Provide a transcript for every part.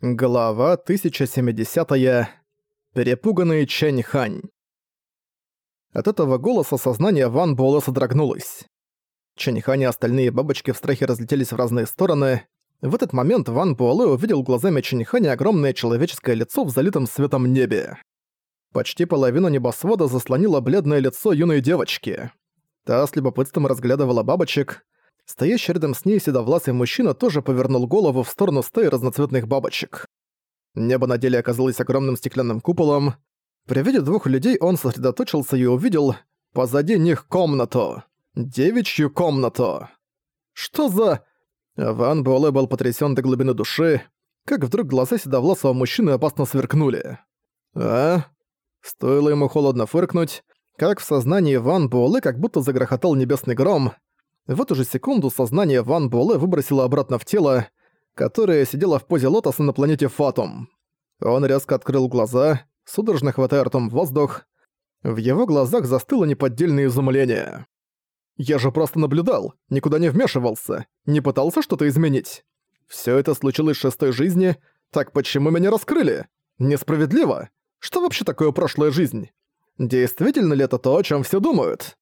Глава 1070. -я. Перепуганный Чэнь Хань. От этого голоса сознание Ван Буэлэ содрогнулось. Чэнь Хань и остальные бабочки в страхе разлетелись в разные стороны. В этот момент Ван Буэлэ увидел глазами Чэнь Ханя огромное человеческое лицо в залитом светом небе. Почти половину небосвода заслонило бледное лицо юной девочки. Та с любопытством разглядывала бабочек, Стоящий рядом с ней седовласый мужчина тоже повернул голову в сторону стаи разноцветных бабочек. Небо на деле оказалось огромным стеклянным куполом. При виде двух людей он сосредоточился и увидел позади них комнату. Девичью комнату. Что за... Ван Буэлэ был потрясен до глубины души, как вдруг глаза седовласого мужчины опасно сверкнули. А? Стоило ему холодно фыркнуть, как в сознании Ван Буэлэ как будто загрохотал небесный гром, в эту же секунду сознание Ван Буэлэ выбросило обратно в тело, которое сидело в позе лотоса на планете Фатум. Он резко открыл глаза, судорожно хватая ртом воздух. В его глазах застыло неподдельное изумление. «Я же просто наблюдал, никуда не вмешивался, не пытался что-то изменить. Все это случилось в шестой жизни, так почему меня раскрыли? Несправедливо. Что вообще такое прошлая жизнь? Действительно ли это то, о чем все думают?»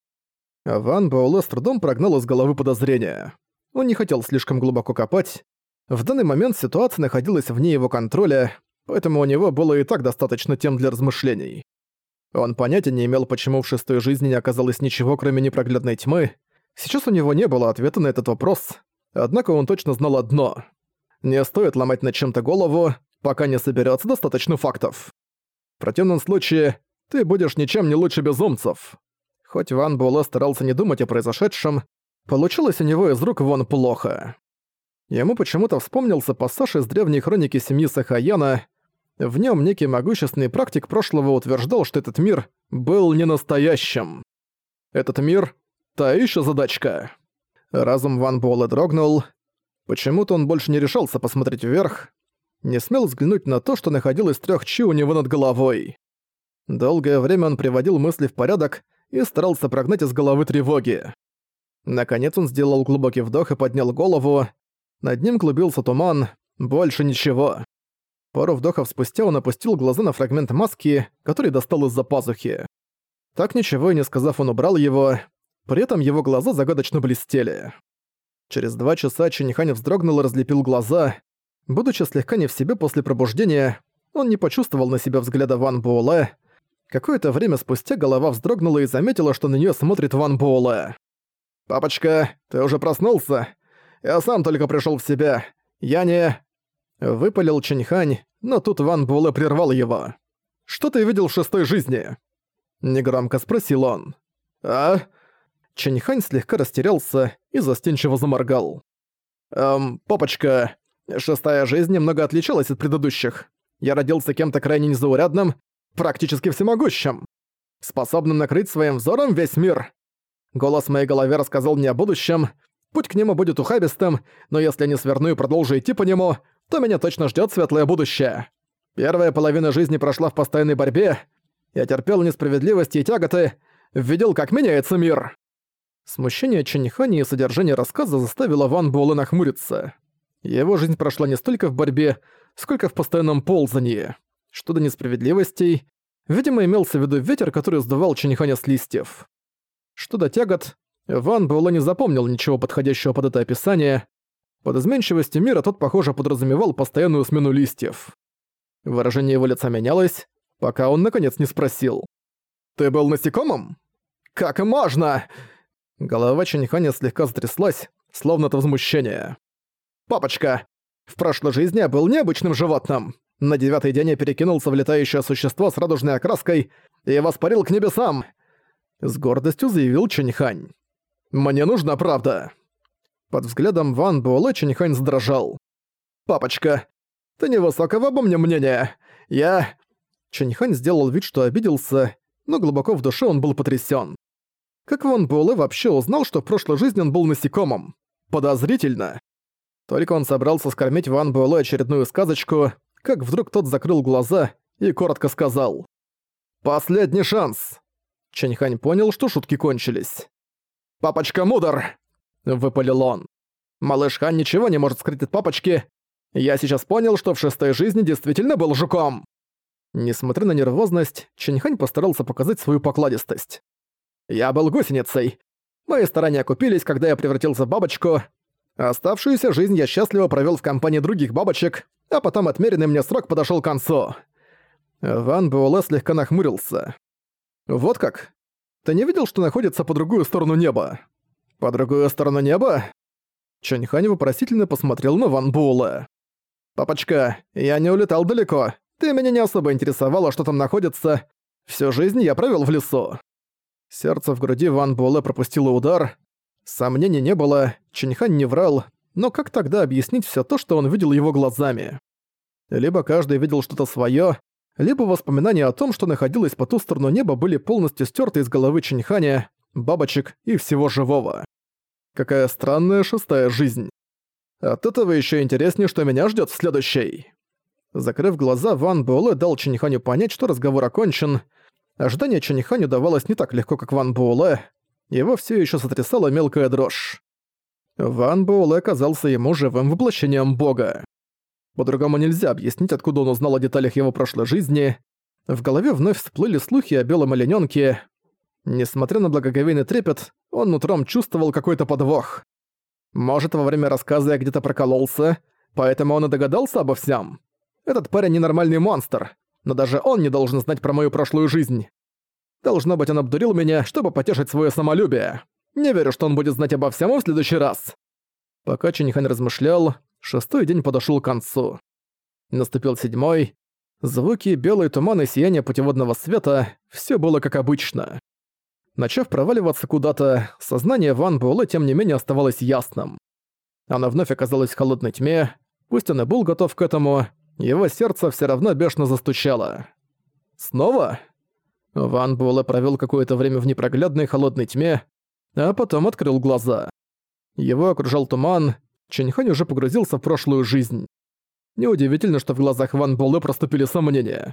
Ван Буэлэ с трудом прогнал из головы подозрения. Он не хотел слишком глубоко копать. В данный момент ситуация находилась вне его контроля, поэтому у него было и так достаточно тем для размышлений. Он понятия не имел, почему в шестой жизни не оказалось ничего, кроме непроглядной тьмы. Сейчас у него не было ответа на этот вопрос, однако он точно знал одно. Не стоит ломать над чем-то голову, пока не соберется достаточно фактов. В противном случае, ты будешь ничем не лучше безумцев. Хоть Ван Буэлэ старался не думать о произошедшем, получилось у него из рук вон плохо. Ему почему-то вспомнился пассаж из древней хроники семьи Сахаяна. В нем некий могущественный практик прошлого утверждал, что этот мир был не настоящим. Этот мир — та еще задачка. Разум Ван Буэлэ дрогнул. Почему-то он больше не решался посмотреть вверх, не смел взглянуть на то, что находилось трех чи у него над головой. Долгое время он приводил мысли в порядок, и старался прогнать из головы тревоги. Наконец он сделал глубокий вдох и поднял голову. Над ним клубился туман, больше ничего. Пару вдохов спустя он опустил глаза на фрагмент маски, который достал из-за пазухи. Так ничего и не сказав, он убрал его, при этом его глаза загадочно блестели. Через два часа Чинихань вздрогнул и разлепил глаза. Будучи слегка не в себе после пробуждения, он не почувствовал на себя взгляда Ван Буэлэ, Какое-то время спустя голова вздрогнула и заметила, что на неё смотрит Ван Буэлэ. «Папочка, ты уже проснулся? Я сам только пришёл в себя. Я не...» Выпалил Чиньхань, но тут Ван Буэлэ прервал его. «Что ты видел в шестой жизни?» Негромко спросил он. «А?» Чиньхань слегка растерялся и застенчиво заморгал. «Эм, папочка, шестая жизнь немного отличалась от предыдущих. Я родился кем-то крайне незаурядным, практически всемогущим, способным накрыть своим взором весь мир. Голос в моей голове рассказал мне о будущем. Путь к нему будет ухабистым, но если я не сверну и продолжу идти по нему, то меня точно ждет светлое будущее. Первая половина жизни прошла в постоянной борьбе. Я терпел несправедливости и тяготы, видел, как меняется мир. Смущение Чанихани и содержание рассказа заставило Ван Буэлэ нахмуриться. Его жизнь прошла не столько в борьбе, сколько в постоянном ползании. Что до несправедливостей, видимо, имелся в виду ветер, который сдувал Чиниханя с листьев. Что до тягот, Ван Буэлэ не запомнил ничего подходящего под это описание. Под изменчивостью мира тот, похоже, подразумевал постоянную смену листьев. Выражение его лица менялось, пока он наконец не спросил. «Ты был насекомым? Как можно?» Голова Чиниханя слегка затряслась, словно от возмущения. «Папочка, в прошлой жизни я был необычным животным. На девятый день я перекинулся в летающее существо с радужной окраской и воспарил к небесам!» С гордостью заявил Чэньхань. «Мне нужна правда!» Под взглядом Ван Буэлэ Чэньхань задрожал. «Папочка, ты невысокого обо мне мнения. Я...» Чэньхань сделал вид, что обиделся, но глубоко в душе он был потрясен. Как Ван Буэлэ вообще узнал, что в прошлой жизни он был насекомым? Подозрительно. Только он собрался скормить Ван Буэлэ очередную сказочку, как вдруг тот закрыл глаза и коротко сказал «Последний шанс!» Чэньхань понял, что шутки кончились. «Папочка мудр!» — выпалил он. «Малыш Хан ничего не может скрыть от папочки. Я сейчас понял, что в шестой жизни действительно был жуком!» Несмотря на нервозность, Чэньхань постарался показать свою покладистость. «Я был гусеницей. Мои старания окупились, когда я превратился в бабочку. Оставшуюся жизнь я счастливо провел в компании других бабочек, а потом отмеренный мне срок подошел к концу». Ван Буэлэ слегка нахмурился. «Вот как? Ты не видел, что находится по другую сторону неба?» «По другую сторону неба?» Чэньхань вопросительно посмотрел на Ван Буэлэ. «Папочка, я не улетал далеко. Ты меня не особо интересовало, что там находится. Всю жизнь я провёл в лесу». Сердце в груди Ван Буэлэ пропустило удар. Сомнений не было, Чиньхань не врал, но как тогда объяснить всё то, что он видел его глазами? Либо каждый видел что-то своё, либо воспоминания о том, что находилось по ту сторону неба, были полностью стёрты из головы Чиньханя, бабочек и всего живого. Какая странная шестая жизнь. От этого еще интереснее, что меня ждет в следующей. Закрыв глаза, Ван Буэлэ дал Чиниханю понять, что разговор окончен. Ожидание Чиниханю давалось не так легко, как Ван Буэлэ. Его все еще сотрясала мелкая дрожь. Ван Буэлэ оказался ему живым воплощением бога. По-другому нельзя объяснить, откуда он узнал о деталях его прошлой жизни. В голове вновь всплыли слухи о белом оленёнке. Несмотря на благоговейный трепет, он утром чувствовал какой-то подвох. Может, во время рассказа я где-то прокололся, поэтому он и догадался обо всем. Этот парень ненормальный монстр, но даже он не должен знать про мою прошлую жизнь. Должно быть, он обдурил меня, чтобы потешить свое самолюбие. Не верю, что он будет знать обо всем в следующий раз. Пока Чинихань размышлял, шестой день подошел к концу. Наступил седьмой. Звуки, белый туман и сияние путеводного света — все было как обычно. Начав проваливаться куда-то, сознание Ван Буэлэ тем не менее оставалось ясным. Оно вновь оказалось в холодной тьме, пусть он и был готов к этому, его сердце все равно бешено застучало. «Снова?» Ван Буэлэ провел какое-то время в непроглядной холодной тьме, а потом открыл глаза. Его окружал туман, Чэньхань уже погрузился в прошлую жизнь. Неудивительно, что в глазах Ван Буэлэ проступили сомнения.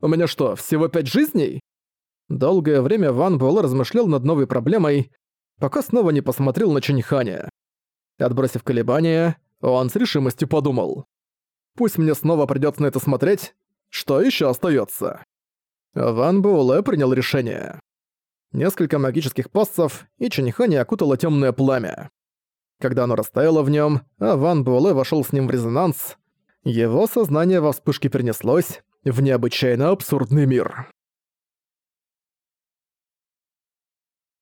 «У меня что, всего пять жизней?» Долгое время Ван Буэлэ размышлял над новой проблемой, пока снова не посмотрел на Чиньханя. Отбросив колебания, он с решимостью подумал. «Пусть мне снова придётся на это смотреть, что ещё остаётся?» Ван Буэлэ принял решение. Несколько магических пассов, и Чиньханя окутало тёмное пламя. Когда оно растаяло в нём, а Ван Буэлэ вошёл с ним в резонанс, его сознание во вспышке перенеслось в необычайно абсурдный мир.